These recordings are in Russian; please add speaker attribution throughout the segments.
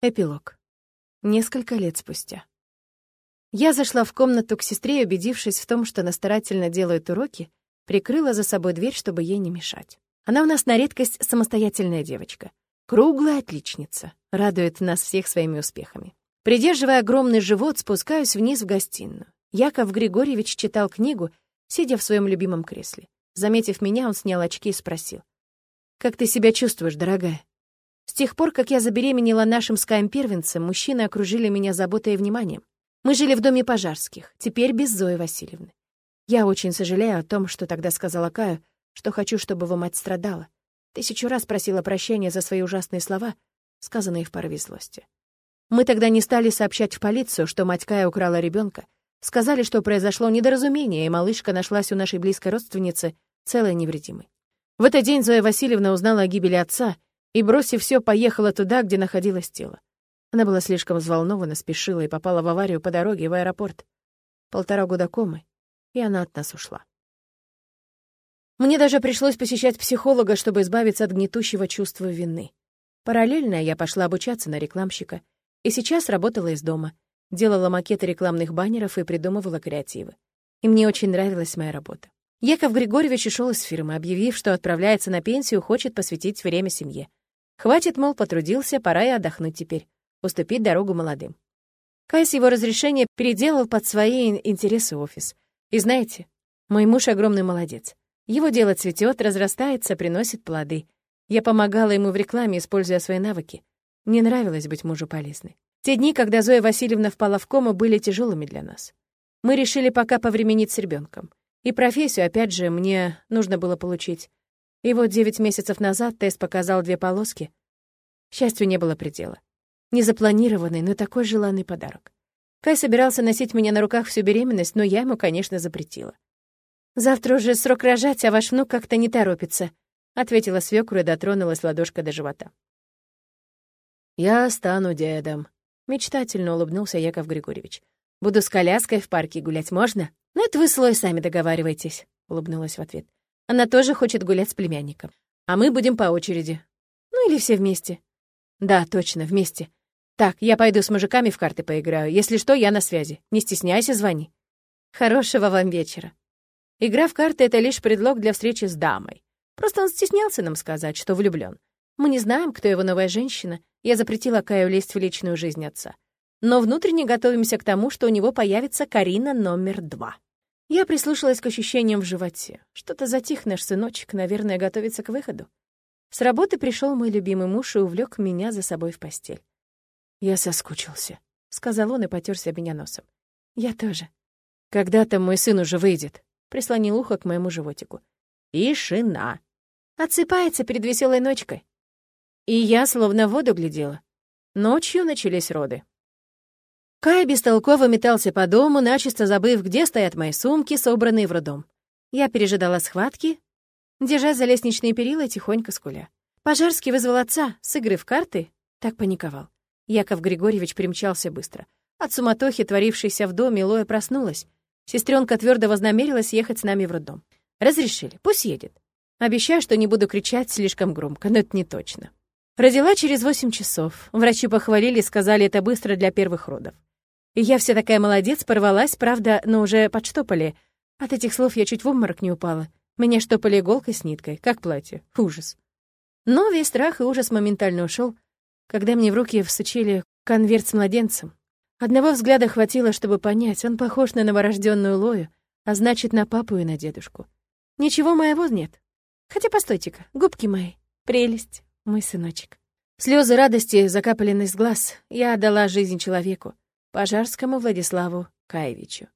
Speaker 1: Эпилог. Несколько лет спустя. Я зашла в комнату к сестре убедившись в том, что она старательно делает уроки, прикрыла за собой дверь, чтобы ей не мешать. Она у нас на редкость самостоятельная девочка. Круглая отличница. Радует нас всех своими успехами. Придерживая огромный живот, спускаюсь вниз в гостиную. Яков Григорьевич читал книгу, сидя в своем любимом кресле. Заметив меня, он снял очки и спросил. «Как ты себя чувствуешь, дорогая?» С тех пор, как я забеременела нашим Скаем-первенцем, мужчины окружили меня заботой и вниманием. Мы жили в доме пожарских, теперь без Зои Васильевны. Я очень сожалею о том, что тогда сказала Каю, что хочу, чтобы его мать страдала. Тысячу раз просила прощения за свои ужасные слова, сказанные в порыве злости. Мы тогда не стали сообщать в полицию, что мать Кая украла ребенка. Сказали, что произошло недоразумение, и малышка нашлась у нашей близкой родственницы целой невредимой. В этот день Зоя Васильевна узнала о гибели отца — и, бросив все, поехала туда, где находилось тело. Она была слишком взволнована, спешила и попала в аварию по дороге в аэропорт. Полтора года комы, и она от нас ушла. Мне даже пришлось посещать психолога, чтобы избавиться от гнетущего чувства вины. Параллельно я пошла обучаться на рекламщика, и сейчас работала из дома, делала макеты рекламных баннеров и придумывала креативы. И мне очень нравилась моя работа. Яков Григорьевич ушел из фирмы, объявив, что отправляется на пенсию, хочет посвятить время семье. Хватит, мол, потрудился, пора и отдохнуть теперь, уступить дорогу молодым. Кай с его разрешения переделал под свои интересы офис. И знаете, мой муж огромный молодец. Его дело цветет, разрастается, приносит плоды. Я помогала ему в рекламе, используя свои навыки. Мне нравилось быть мужу полезной. Те дни, когда Зоя Васильевна впала в кому, были тяжелыми для нас. Мы решили пока повременить с ребенком. И профессию, опять же, мне нужно было получить. И вот девять месяцев назад тест показал две полоски. Счастью не было предела. Незапланированный, но такой желанный подарок. Кай собирался носить меня на руках всю беременность, но я ему, конечно, запретила. «Завтра уже срок рожать, а ваш внук как-то не торопится», — ответила свекру и дотронулась ладошкой до живота. «Я стану дедом», — мечтательно улыбнулся Яков Григорьевич. «Буду с коляской в парке гулять можно?» «Ну, это вы слой сами договариваетесь», — улыбнулась в ответ. Она тоже хочет гулять с племянником. А мы будем по очереди. Ну или все вместе. Да, точно, вместе. Так, я пойду с мужиками в карты поиграю. Если что, я на связи. Не стесняйся, звони. Хорошего вам вечера. Игра в карты — это лишь предлог для встречи с дамой. Просто он стеснялся нам сказать, что влюблён. Мы не знаем, кто его новая женщина. Я запретила Каю лезть в личную жизнь отца. Но внутренне готовимся к тому, что у него появится Карина номер два. Я прислушалась к ощущениям в животе. Что-то затих наш сыночек, наверное, готовится к выходу. С работы пришел мой любимый муж и увлек меня за собой в постель. «Я соскучился», — сказал он и потерся меня носом. «Я тоже». «Когда-то мой сын уже выйдет», — прислонил ухо к моему животику. «Тишина». Отсыпается перед веселой ночкой. И я словно в воду глядела. Ночью начались роды. Кай бестолково метался по дому, начисто забыв, где стоят мои сумки, собранные в роддом. Я пережидала схватки, держась за лестничные перила тихонько скуля. Пожарский вызвал отца с игры в карты, так паниковал. Яков Григорьевич примчался быстро. От суматохи, творившейся в доме, Лоя проснулась. Сестренка твердо вознамерилась ехать с нами в роддом. Разрешили, пусть едет. Обещаю, что не буду кричать слишком громко, но это не точно. Родила через восемь часов. Врачи похвалили, сказали, это быстро для первых родов. Я вся такая молодец, порвалась, правда, но уже подштопали. От этих слов я чуть в обморок не упала. Меня штопали иголкой с ниткой, как платье. Ужас. Но весь страх и ужас моментально ушел, когда мне в руки всучили конверт с младенцем. Одного взгляда хватило, чтобы понять, он похож на новорожденную Лою, а значит, на папу и на дедушку. Ничего моего нет. Хотя, постойте-ка, губки мои. Прелесть, мой сыночек. Слезы радости закапали из глаз. Я отдала жизнь человеку. Пожарскому Владиславу Каевичу.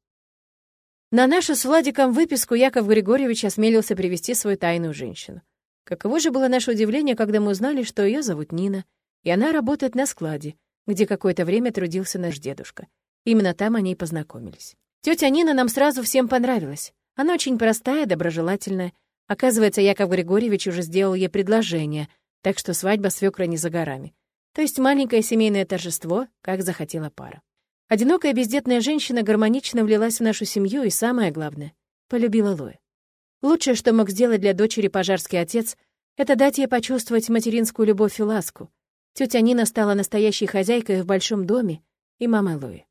Speaker 1: На нашу с Владиком выписку Яков Григорьевич осмелился привести свою тайную женщину. Каково же было наше удивление, когда мы узнали, что ее зовут Нина, и она работает на складе, где какое-то время трудился наш дедушка. Именно там они и познакомились. Тетя Нина нам сразу всем понравилась. Она очень простая, доброжелательная. Оказывается, Яков Григорьевич уже сделал ей предложение, так что свадьба свекра не за горами. То есть маленькое семейное торжество, как захотела пара. Одинокая бездетная женщина гармонично влилась в нашу семью и, самое главное, полюбила Лоя. Лучшее, что мог сделать для дочери пожарский отец, это дать ей почувствовать материнскую любовь и ласку. Тетя Нина стала настоящей хозяйкой в большом доме, и мама Луи.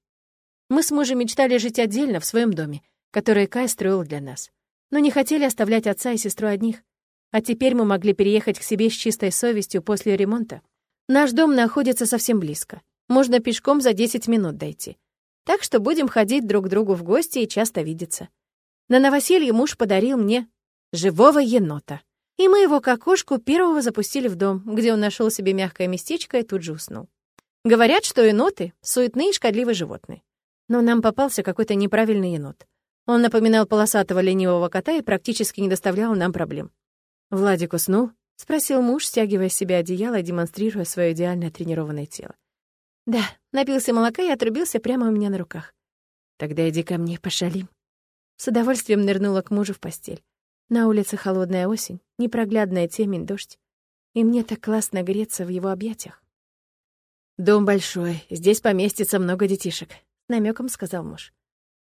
Speaker 1: Мы с мужем мечтали жить отдельно в своем доме, который Кай строил для нас, но не хотели оставлять отца и сестру одних. А теперь мы могли переехать к себе с чистой совестью после ремонта. Наш дом находится совсем близко. Можно пешком за 10 минут дойти. Так что будем ходить друг к другу в гости и часто видеться. На новоселье муж подарил мне живого енота. И мы его к окошку первого запустили в дом, где он нашел себе мягкое местечко и тут же уснул. Говорят, что еноты — суетные и шкодливые животные. Но нам попался какой-то неправильный енот. Он напоминал полосатого ленивого кота и практически не доставлял нам проблем. «Владик уснул?» — спросил муж, стягивая с себя одеяло и демонстрируя свое идеально тренированное тело. «Да, напился молока и отрубился прямо у меня на руках». «Тогда иди ко мне, пошалим». С удовольствием нырнула к мужу в постель. На улице холодная осень, непроглядная темень, дождь. И мне так классно греться в его объятиях. «Дом большой, здесь поместится много детишек», — намеком сказал муж.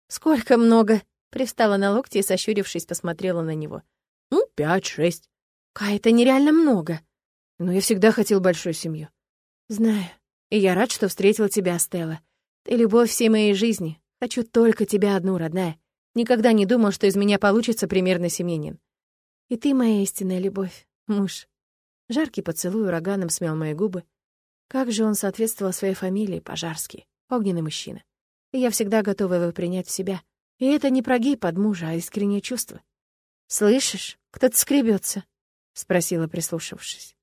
Speaker 1: «Сколько много?» — привстала на локти и, сощурившись, посмотрела на него. «Ну, пять-шесть». «Кай, это нереально много». «Но я всегда хотел большую семью». «Знаю. И я рад, что встретил тебя, Стелла. Ты любовь всей моей жизни. Хочу только тебя одну, родная. Никогда не думал, что из меня получится примерный семьянин. И ты моя истинная любовь, муж. Жаркий поцелуй ураганом смял мои губы. Как же он соответствовал своей фамилии, Пожарский, огненный мужчина. И я всегда готова его принять в себя. И это не прогиб под мужа, а искреннее чувство. «Слышишь, кто-то скребется, спросила, прислушавшись.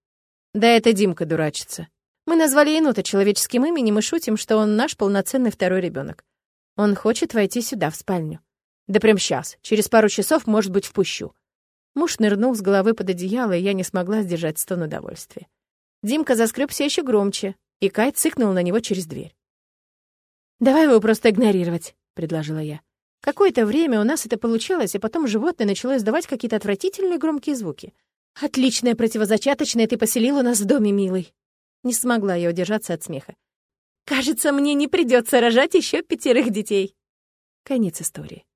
Speaker 1: «Да это Димка дурачится. Мы назвали енота человеческим именем и шутим, что он наш полноценный второй ребенок. Он хочет войти сюда, в спальню. Да прям сейчас, через пару часов, может быть, впущу. Муж нырнул с головы под одеяло, и я не смогла сдержать стон удовольствия. Димка заскребся еще громче, и Кай цыкнул на него через дверь. «Давай его просто игнорировать», — предложила я. Какое-то время у нас это получалось, а потом животное начало издавать какие-то отвратительные громкие звуки. «Отличное противозачаточное ты поселил у нас в доме, милый». Не смогла я удержаться от смеха. «Кажется, мне не придется рожать еще пятерых детей». Конец истории.